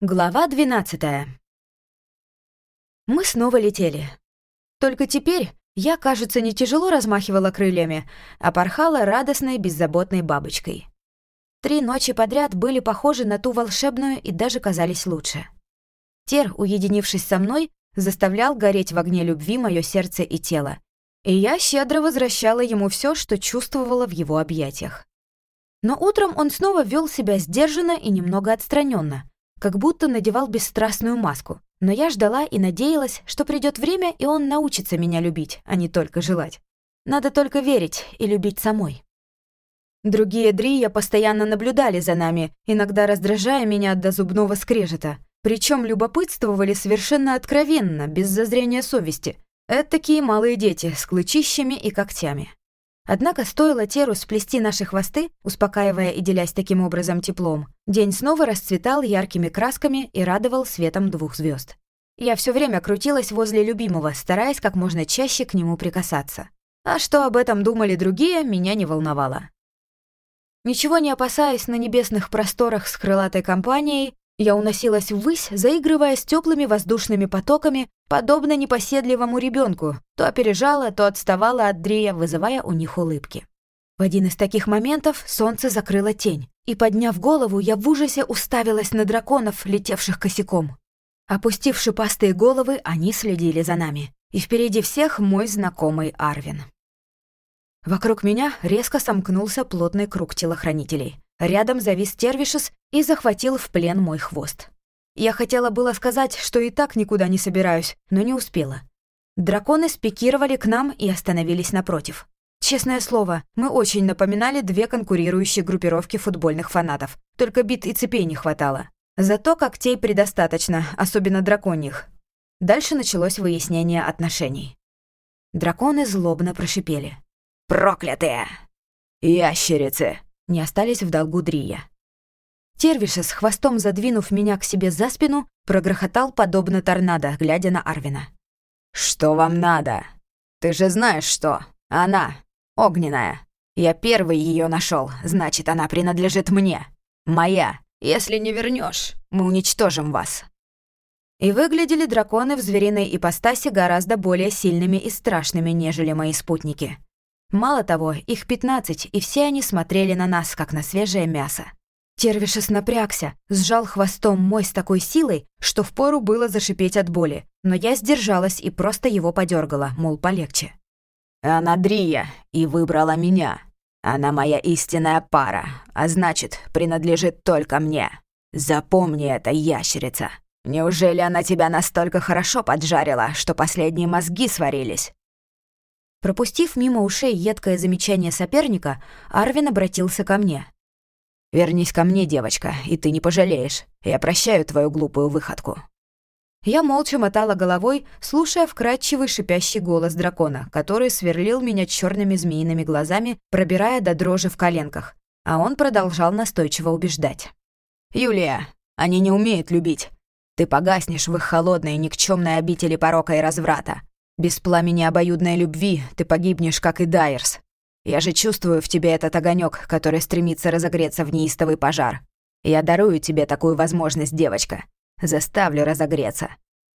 Глава 12 Мы снова летели. Только теперь я, кажется, не тяжело размахивала крыльями, а порхала радостной, беззаботной бабочкой. Три ночи подряд были похожи на ту волшебную и даже казались лучше. Тер, уединившись со мной, заставлял гореть в огне любви мое сердце и тело, и я щедро возвращала ему все, что чувствовала в его объятиях. Но утром он снова вел себя сдержанно и немного отстраненно, как будто надевал бесстрастную маску. Но я ждала и надеялась, что придет время, и он научится меня любить, а не только желать. Надо только верить и любить самой. Другие Дрия постоянно наблюдали за нами, иногда раздражая меня до зубного скрежета. Причем любопытствовали совершенно откровенно, без зазрения совести. Такие малые дети с клычищами и когтями. Однако стоило Теру сплести наши хвосты, успокаивая и делясь таким образом теплом, день снова расцветал яркими красками и радовал светом двух звезд. Я все время крутилась возле любимого, стараясь как можно чаще к нему прикасаться. А что об этом думали другие, меня не волновало. Ничего не опасаясь на небесных просторах с крылатой компанией, я уносилась ввысь, заигрывая с теплыми воздушными потоками, подобно непоседливому ребенку, то опережала, то отставала от Дрия, вызывая у них улыбки. В один из таких моментов солнце закрыло тень, и, подняв голову, я в ужасе уставилась на драконов, летевших косяком. Опустив шипастые головы, они следили за нами. И впереди всех мой знакомый Арвин. Вокруг меня резко сомкнулся плотный круг телохранителей. Рядом завис Тервишес и захватил в плен мой хвост. Я хотела было сказать, что и так никуда не собираюсь, но не успела. Драконы спикировали к нам и остановились напротив. Честное слово, мы очень напоминали две конкурирующие группировки футбольных фанатов. Только бит и цепей не хватало. Зато когтей предостаточно, особенно драконьих. Дальше началось выяснение отношений. Драконы злобно прошипели. «Проклятые! Ящерицы! Не остались в долгу Дрия. Тервиша, с хвостом задвинув меня к себе за спину, прогрохотал подобно торнадо, глядя на Арвина. «Что вам надо? Ты же знаешь, что? Она огненная. Я первый ее нашел, значит, она принадлежит мне. Моя. Если не вернешь, мы уничтожим вас». И выглядели драконы в звериной ипостаси гораздо более сильными и страшными, нежели мои спутники. Мало того, их пятнадцать, и все они смотрели на нас, как на свежее мясо. Тервишес напрягся, сжал хвостом мой с такой силой, что впору было зашипеть от боли, но я сдержалась и просто его подергала, мол, полегче. «Она Дрия и выбрала меня. Она моя истинная пара, а значит, принадлежит только мне. Запомни это, ящерица. Неужели она тебя настолько хорошо поджарила, что последние мозги сварились? Пропустив мимо ушей едкое замечание соперника, Арвин обратился ко мне. «Вернись ко мне, девочка, и ты не пожалеешь. Я прощаю твою глупую выходку». Я молча мотала головой, слушая вкрадчивый шипящий голос дракона, который сверлил меня черными змеиными глазами, пробирая до дрожи в коленках. А он продолжал настойчиво убеждать. «Юлия, они не умеют любить. Ты погаснешь в их холодной, никчемной обители порока и разврата. Без пламени обоюдной любви ты погибнешь, как и Дайерс. Я же чувствую в тебе этот огонек, который стремится разогреться в неистовый пожар. Я дарую тебе такую возможность, девочка. Заставлю разогреться.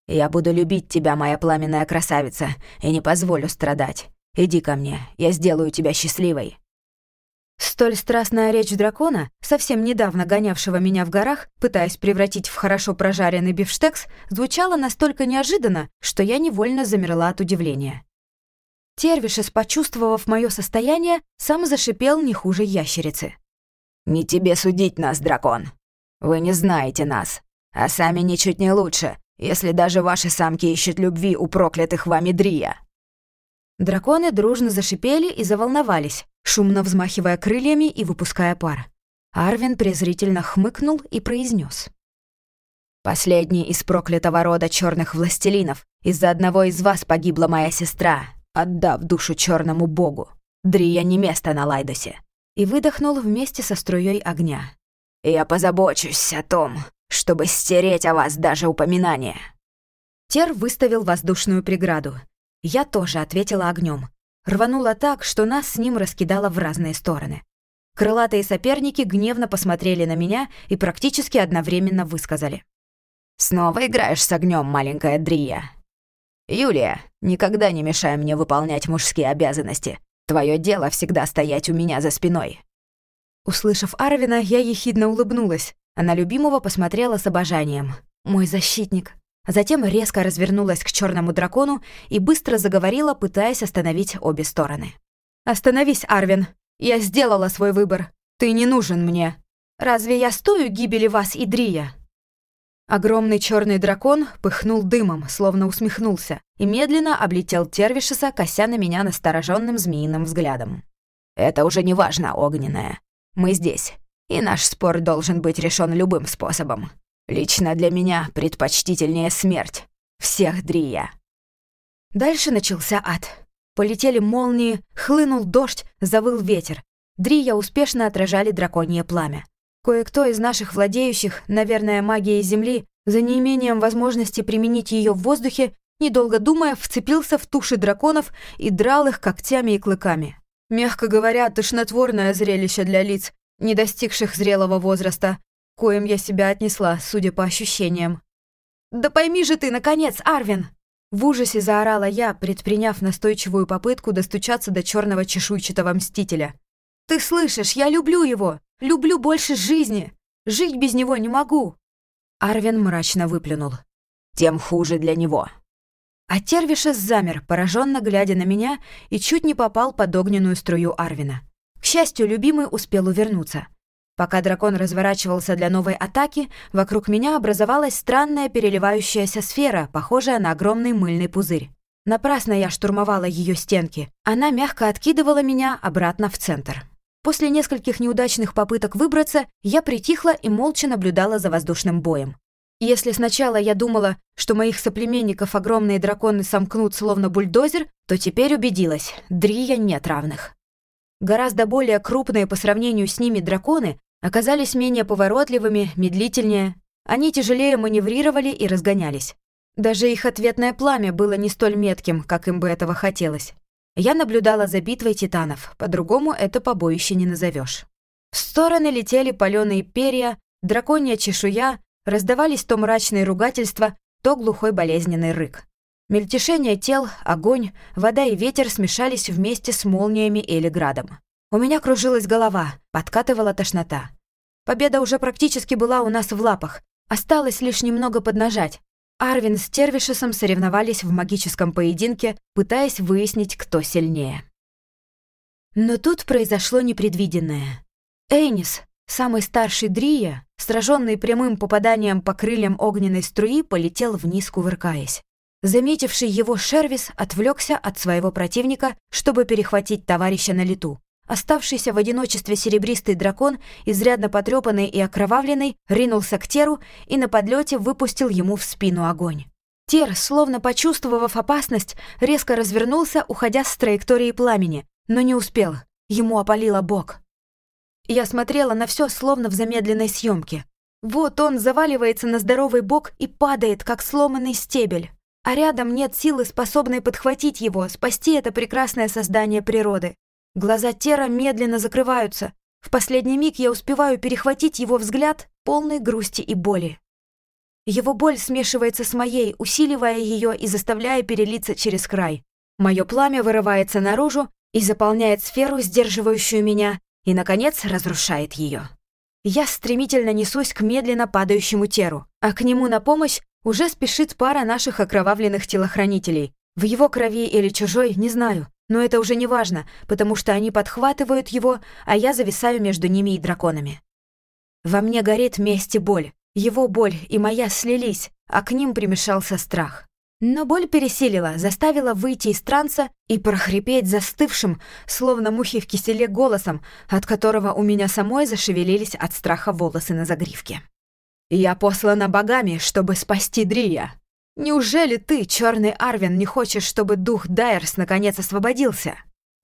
Я буду любить тебя, моя пламенная красавица, и не позволю страдать. Иди ко мне, я сделаю тебя счастливой. Столь страстная речь дракона, совсем недавно гонявшего меня в горах, пытаясь превратить в хорошо прожаренный бифштекс, звучала настолько неожиданно, что я невольно замерла от удивления. Тервишес, почувствовав мое состояние, сам зашипел не хуже ящерицы. «Не тебе судить нас, дракон. Вы не знаете нас, а сами ничуть не лучше, если даже ваши самки ищут любви у проклятых вами Дрия». Драконы дружно зашипели и заволновались, шумно взмахивая крыльями и выпуская пар. Арвин презрительно хмыкнул и произнес: «Последний из проклятого рода черных властелинов. Из-за одного из вас погибла моя сестра, отдав душу черному богу. Дрия не место на Лайдосе». И выдохнул вместе со струей огня. «Я позабочусь о том, чтобы стереть о вас даже упоминание». Тер выставил воздушную преграду. Я тоже ответила огнем. Рвануло так, что нас с ним раскидало в разные стороны. Крылатые соперники гневно посмотрели на меня и практически одновременно высказали. Снова играешь с огнем, маленькая Дрия. Юлия, никогда не мешай мне выполнять мужские обязанности. Твое дело всегда стоять у меня за спиной. Услышав Арвина, я ехидно улыбнулась, а на любимого посмотрела с обожанием. Мой защитник. Затем резко развернулась к черному дракону и быстро заговорила, пытаясь остановить обе стороны. «Остановись, Арвин. Я сделала свой выбор. Ты не нужен мне. Разве я стою гибели вас и Дрия?» Огромный черный дракон пыхнул дымом, словно усмехнулся, и медленно облетел Тервишеса, кося на меня настороженным змеиным взглядом. «Это уже не важно, огненная. Мы здесь, и наш спор должен быть решен любым способом. Лично для меня предпочтительнее смерть. Всех Дрия». Дальше начался ад. Полетели молнии, хлынул дождь, завыл ветер. Дрия успешно отражали драконье пламя. Кое-кто из наших владеющих, наверное, магией Земли, за неимением возможности применить ее в воздухе, недолго думая, вцепился в туши драконов и драл их когтями и клыками. Мягко говоря, тошнотворное зрелище для лиц, не достигших зрелого возраста, коим я себя отнесла, судя по ощущениям. «Да пойми же ты, наконец, Арвин!» В ужасе заорала я, предприняв настойчивую попытку достучаться до черного чешуйчатого мстителя. «Ты слышишь, я люблю его! Люблю больше жизни! Жить без него не могу!» Арвин мрачно выплюнул. «Тем хуже для него!» А Тервишес замер, пораженно глядя на меня, и чуть не попал под огненную струю Арвина. К счастью, любимый успел увернуться. Пока дракон разворачивался для новой атаки, вокруг меня образовалась странная переливающаяся сфера, похожая на огромный мыльный пузырь. Напрасно я штурмовала ее стенки. Она мягко откидывала меня обратно в центр. После нескольких неудачных попыток выбраться, я притихла и молча наблюдала за воздушным боем. Если сначала я думала, что моих соплеменников огромные драконы сомкнут словно бульдозер, то теперь убедилась, Дрия нет равных. Гораздо более крупные по сравнению с ними драконы оказались менее поворотливыми, медлительнее. Они тяжелее маневрировали и разгонялись. Даже их ответное пламя было не столь метким, как им бы этого хотелось. Я наблюдала за битвой титанов, по-другому это побоище не назовешь. В стороны летели палёные перья, драконья чешуя, раздавались то мрачные ругательства, то глухой болезненный рык. Мельтешение тел, огонь, вода и ветер смешались вместе с молниями или градом. У меня кружилась голова, подкатывала тошнота. Победа уже практически была у нас в лапах, осталось лишь немного поднажать, Арвин с Тервишесом соревновались в магическом поединке, пытаясь выяснить, кто сильнее. Но тут произошло непредвиденное. Эйнис, самый старший Дрия, сраженный прямым попаданием по крыльям огненной струи, полетел вниз, кувыркаясь. Заметивший его Шервис отвлекся от своего противника, чтобы перехватить товарища на лету. Оставшийся в одиночестве серебристый дракон, изрядно потрепанный и окровавленный, ринулся к Теру и на подлете выпустил ему в спину огонь. Тер, словно почувствовав опасность, резко развернулся, уходя с траектории пламени, но не успел. Ему опалило бок. Я смотрела на все, словно в замедленной съемке. Вот он заваливается на здоровый бок и падает, как сломанный стебель. А рядом нет силы, способной подхватить его, спасти это прекрасное создание природы. Глаза Тера медленно закрываются. В последний миг я успеваю перехватить его взгляд, полный грусти и боли. Его боль смешивается с моей, усиливая ее и заставляя перелиться через край. Мое пламя вырывается наружу и заполняет сферу, сдерживающую меня, и, наконец, разрушает ее. Я стремительно несусь к медленно падающему Теру, а к нему на помощь уже спешит пара наших окровавленных телохранителей. В его крови или чужой, не знаю, но это уже не важно, потому что они подхватывают его, а я зависаю между ними и драконами. Во мне горит месть и боль. Его боль и моя слились, а к ним примешался страх. Но боль пересилила, заставила выйти из транса и прохрипеть застывшим, словно мухи в киселе голосом, от которого у меня самой зашевелились от страха волосы на загривке. «Я послана богами, чтобы спасти Дрия», Неужели ты, черный Арвин, не хочешь, чтобы дух Дайерс наконец освободился?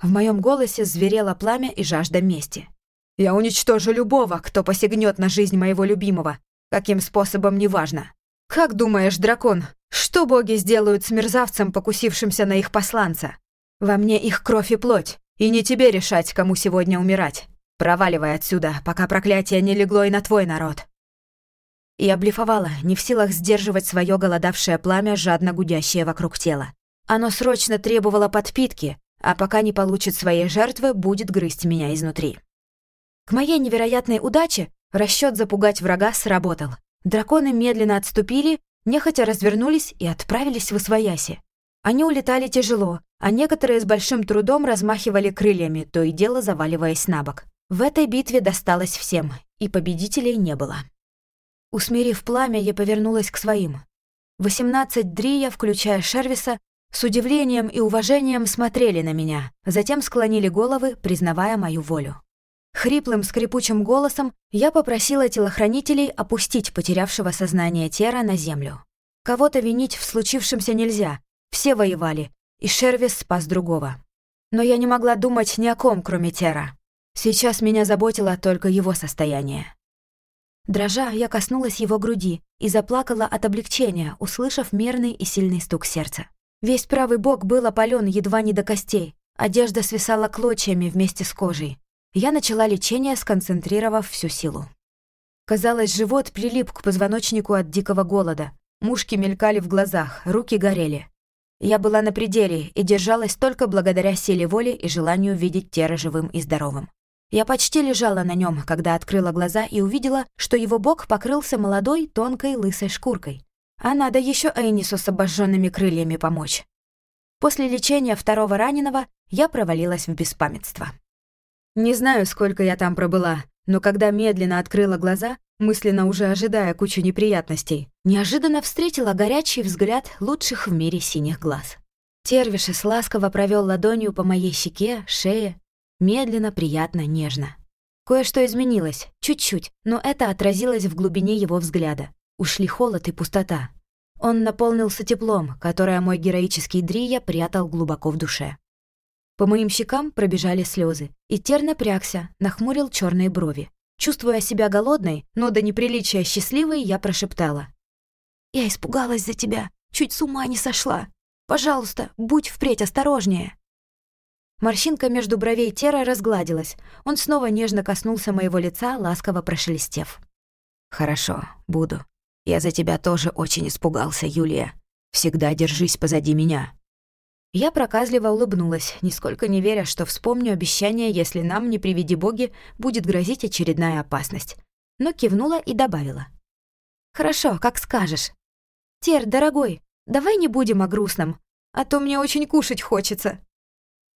В моем голосе зверело пламя и жажда мести. Я уничтожу любого, кто посягнет на жизнь моего любимого. Каким способом, неважно. Как думаешь, дракон, что боги сделают с мерзавцем, покусившимся на их посланца? Во мне их кровь и плоть, и не тебе решать, кому сегодня умирать. Проваливай отсюда, пока проклятие не легло и на твой народ. Я блефовала, не в силах сдерживать свое голодавшее пламя, жадно гудящее вокруг тела. Оно срочно требовало подпитки, а пока не получит своей жертвы, будет грызть меня изнутри. К моей невероятной удаче расчет запугать врага сработал. Драконы медленно отступили, нехотя развернулись и отправились в Освояси. Они улетали тяжело, а некоторые с большим трудом размахивали крыльями, то и дело заваливаясь на бок. В этой битве досталось всем, и победителей не было. Усмирив пламя, я повернулась к своим. Восемнадцать дрия, включая Шервиса, с удивлением и уважением смотрели на меня, затем склонили головы, признавая мою волю. Хриплым скрипучим голосом я попросила телохранителей опустить потерявшего сознание Тера на землю. Кого-то винить в случившемся нельзя, все воевали, и Шервис спас другого. Но я не могла думать ни о ком, кроме Тера. Сейчас меня заботило только его состояние. Дрожа, я коснулась его груди и заплакала от облегчения, услышав мерный и сильный стук сердца. Весь правый бок был опален едва не до костей, одежда свисала клочьями вместе с кожей. Я начала лечение, сконцентрировав всю силу. Казалось, живот прилип к позвоночнику от дикого голода. Мушки мелькали в глазах, руки горели. Я была на пределе и держалась только благодаря силе воли и желанию видеть Тера живым и здоровым. Я почти лежала на нем, когда открыла глаза и увидела, что его бок покрылся молодой, тонкой, лысой шкуркой. А надо еще Эйнису с обожженными крыльями помочь. После лечения второго раненого я провалилась в беспамятство. Не знаю, сколько я там пробыла, но когда медленно открыла глаза, мысленно уже ожидая кучу неприятностей, неожиданно встретила горячий взгляд лучших в мире синих глаз. Тервишес ласково провел ладонью по моей щеке, шее, медленно, приятно, нежно. Кое-что изменилось, чуть-чуть, но это отразилось в глубине его взгляда. Ушли холод и пустота. Он наполнился теплом, которое мой героический Дрия прятал глубоко в душе. По моим щекам пробежали слезы, и Тер напрягся, нахмурил черные брови. Чувствуя себя голодной, но до неприличия счастливой, я прошептала. «Я испугалась за тебя, чуть с ума не сошла. Пожалуйста, будь впредь осторожнее». Морщинка между бровей Тера разгладилась. Он снова нежно коснулся моего лица, ласково прошелестев. «Хорошо, буду. Я за тебя тоже очень испугался, Юлия. Всегда держись позади меня». Я проказливо улыбнулась, нисколько не веря, что вспомню обещание, если нам, не приведи боги, будет грозить очередная опасность. Но кивнула и добавила. «Хорошо, как скажешь. Тер, дорогой, давай не будем о грустном, а то мне очень кушать хочется».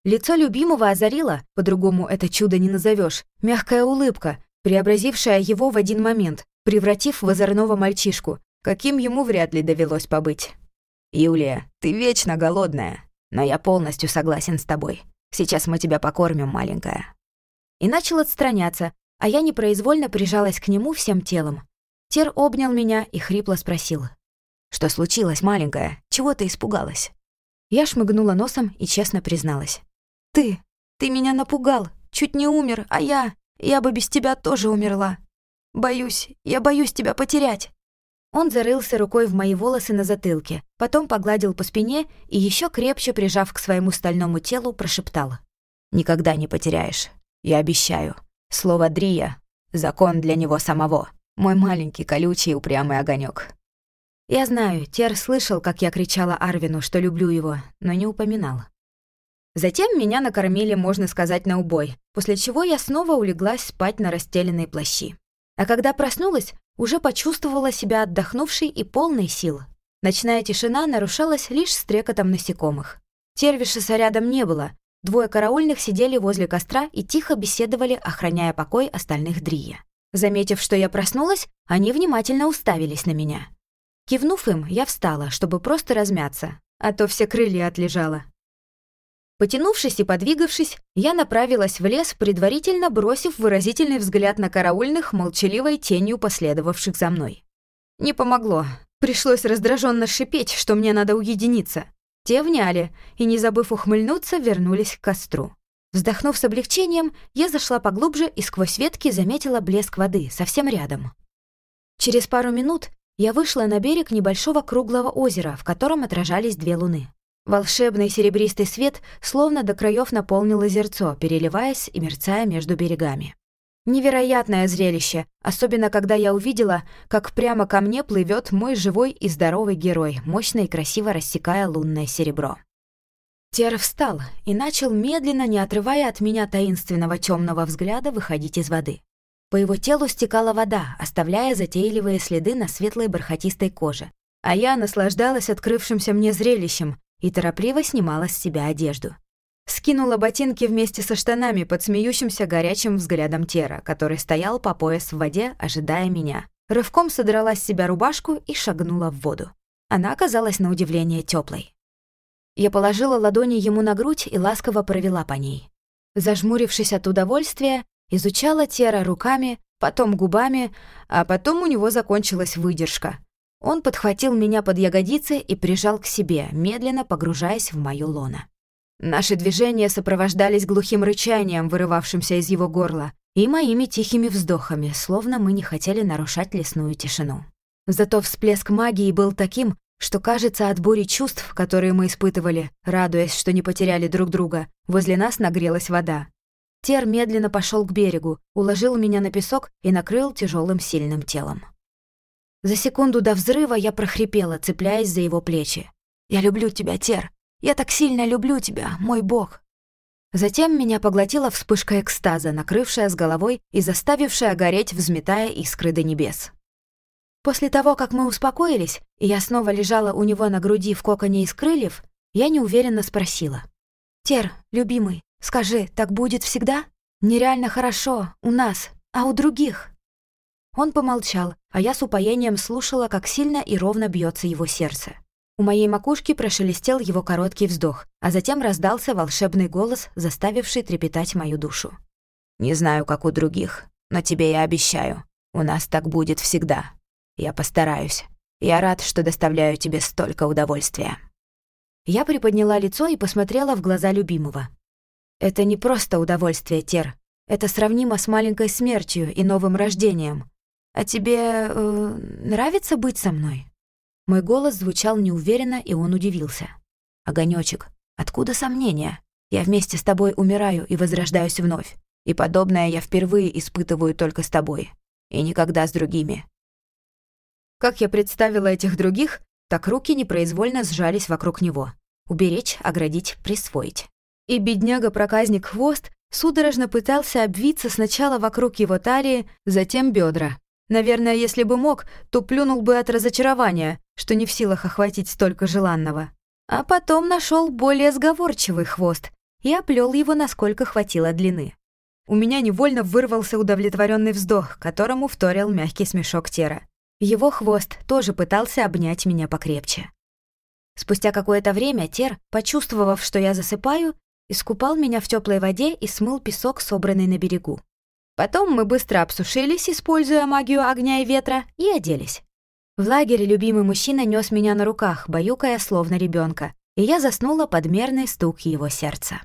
Лицо любимого озарило, по-другому это чудо не назовешь, мягкая улыбка, преобразившая его в один момент, превратив в озорного мальчишку, каким ему вряд ли довелось побыть. «Юлия, ты вечно голодная», но я полностью согласен с тобой. Сейчас мы тебя покормим, маленькая». И начал отстраняться, а я непроизвольно прижалась к нему всем телом. Тер обнял меня и хрипло спросил. «Что случилось, маленькая? Чего ты испугалась?» Я шмыгнула носом и честно призналась. «Ты, ты меня напугал, чуть не умер, а я, я бы без тебя тоже умерла. Боюсь, я боюсь тебя потерять». Он зарылся рукой в мои волосы на затылке, потом погладил по спине и еще крепче, прижав к своему стальному телу, прошептал. «Никогда не потеряешь. Я обещаю. Слово Дрия — закон для него самого. Мой маленький колючий упрямый огонек. Я знаю, Тер слышал, как я кричала Арвину, что люблю его, но не упоминал. Затем меня накормили, можно сказать, на убой, после чего я снова улеглась спать на расстеленные плащи. А когда проснулась, уже почувствовала себя отдохнувшей и полной сил. Ночная тишина нарушалась лишь стрекотом насекомых. Тервишеса рядом не было. Двое караульных сидели возле костра и тихо беседовали, охраняя покой остальных Дрия. Заметив, что я проснулась, они внимательно уставились на меня. Кивнув им, я встала, чтобы просто размяться, а то все крылья отлежала. Потянувшись и подвигавшись, я направилась в лес, предварительно бросив выразительный взгляд на караульных, молчаливой тенью последовавших за мной. Не помогло. Пришлось раздраженно шипеть, что мне надо уединиться. Те вняли и, не забыв ухмыльнуться, вернулись к костру. Вздохнув с облегчением, я зашла поглубже и сквозь ветки заметила блеск воды совсем рядом. Через пару минут я вышла на берег небольшого круглого озера, в котором отражались две луны. Волшебный серебристый свет словно до краев наполнил озерцо, переливаясь и мерцая между берегами. Невероятное зрелище, особенно когда я увидела, как прямо ко мне плывет мой живой и здоровый герой, мощно и красиво рассекая лунное серебро. Тер встал и начал, медленно, не отрывая от меня таинственного темного взгляда, выходить из воды. По его телу стекала вода, оставляя затейливые следы на светлой бархатистой коже, а я наслаждалась открывшимся мне зрелищем и торопливо снимала с себя одежду. Скинула ботинки вместе со штанами под смеющимся горячим взглядом Тера, который стоял по пояс в воде, ожидая меня. Рывком содрала с себя рубашку и шагнула в воду. Она оказалась на удивление теплой. Я положила ладони ему на грудь и ласково провела по ней. Зажмурившись от удовольствия, изучала Тера руками, потом губами, а потом у него закончилась выдержка. Он подхватил меня под ягодицы и прижал к себе, медленно погружаясь в мою лоно. Наши движения сопровождались глухим рычанием, вырывавшимся из его горла, и моими тихими вздохами, словно мы не хотели нарушать лесную тишину. Зато всплеск магии был таким, что, кажется, от бури чувств, которые мы испытывали, радуясь, что не потеряли друг друга, возле нас нагрелась вода. Тер медленно пошел к берегу, уложил меня на песок и накрыл тяжелым сильным телом. За секунду до взрыва я прохрипела, цепляясь за его плечи. «Я люблю тебя, Тер. Я так сильно люблю тебя, мой бог». Затем меня поглотила вспышка экстаза, накрывшая с головой и заставившая гореть, взметая искры до небес. После того, как мы успокоились, и я снова лежала у него на груди в коконе из крыльев, я неуверенно спросила. «Тер, любимый, скажи, так будет всегда? Нереально хорошо, у нас, а у других?» Он помолчал, а я с упоением слушала, как сильно и ровно бьется его сердце. У моей макушки прошелестел его короткий вздох, а затем раздался волшебный голос, заставивший трепетать мою душу. «Не знаю, как у других, но тебе я обещаю, у нас так будет всегда. Я постараюсь. Я рад, что доставляю тебе столько удовольствия». Я приподняла лицо и посмотрела в глаза любимого. «Это не просто удовольствие, Тер. Это сравнимо с маленькой смертью и новым рождением. А тебе э, нравится быть со мной?» Мой голос звучал неуверенно, и он удивился. «Огонёчек, откуда сомнения? Я вместе с тобой умираю и возрождаюсь вновь. И подобное я впервые испытываю только с тобой. И никогда с другими». Как я представила этих других, так руки непроизвольно сжались вокруг него. Уберечь, оградить, присвоить. И бедняга-проказник Хвост судорожно пытался обвиться сначала вокруг его талии, затем бедра. Наверное, если бы мог, то плюнул бы от разочарования, что не в силах охватить столько желанного. А потом нашел более сговорчивый хвост и оплел его, насколько хватило длины. У меня невольно вырвался удовлетворенный вздох, которому вторил мягкий смешок Тера. Его хвост тоже пытался обнять меня покрепче. Спустя какое-то время Тер, почувствовав, что я засыпаю, искупал меня в теплой воде и смыл песок, собранный на берегу. Потом мы быстро обсушились, используя магию огня и ветра, и оделись. В лагере любимый мужчина нес меня на руках, баюкая словно ребенка, и я заснула под мерный стук его сердца.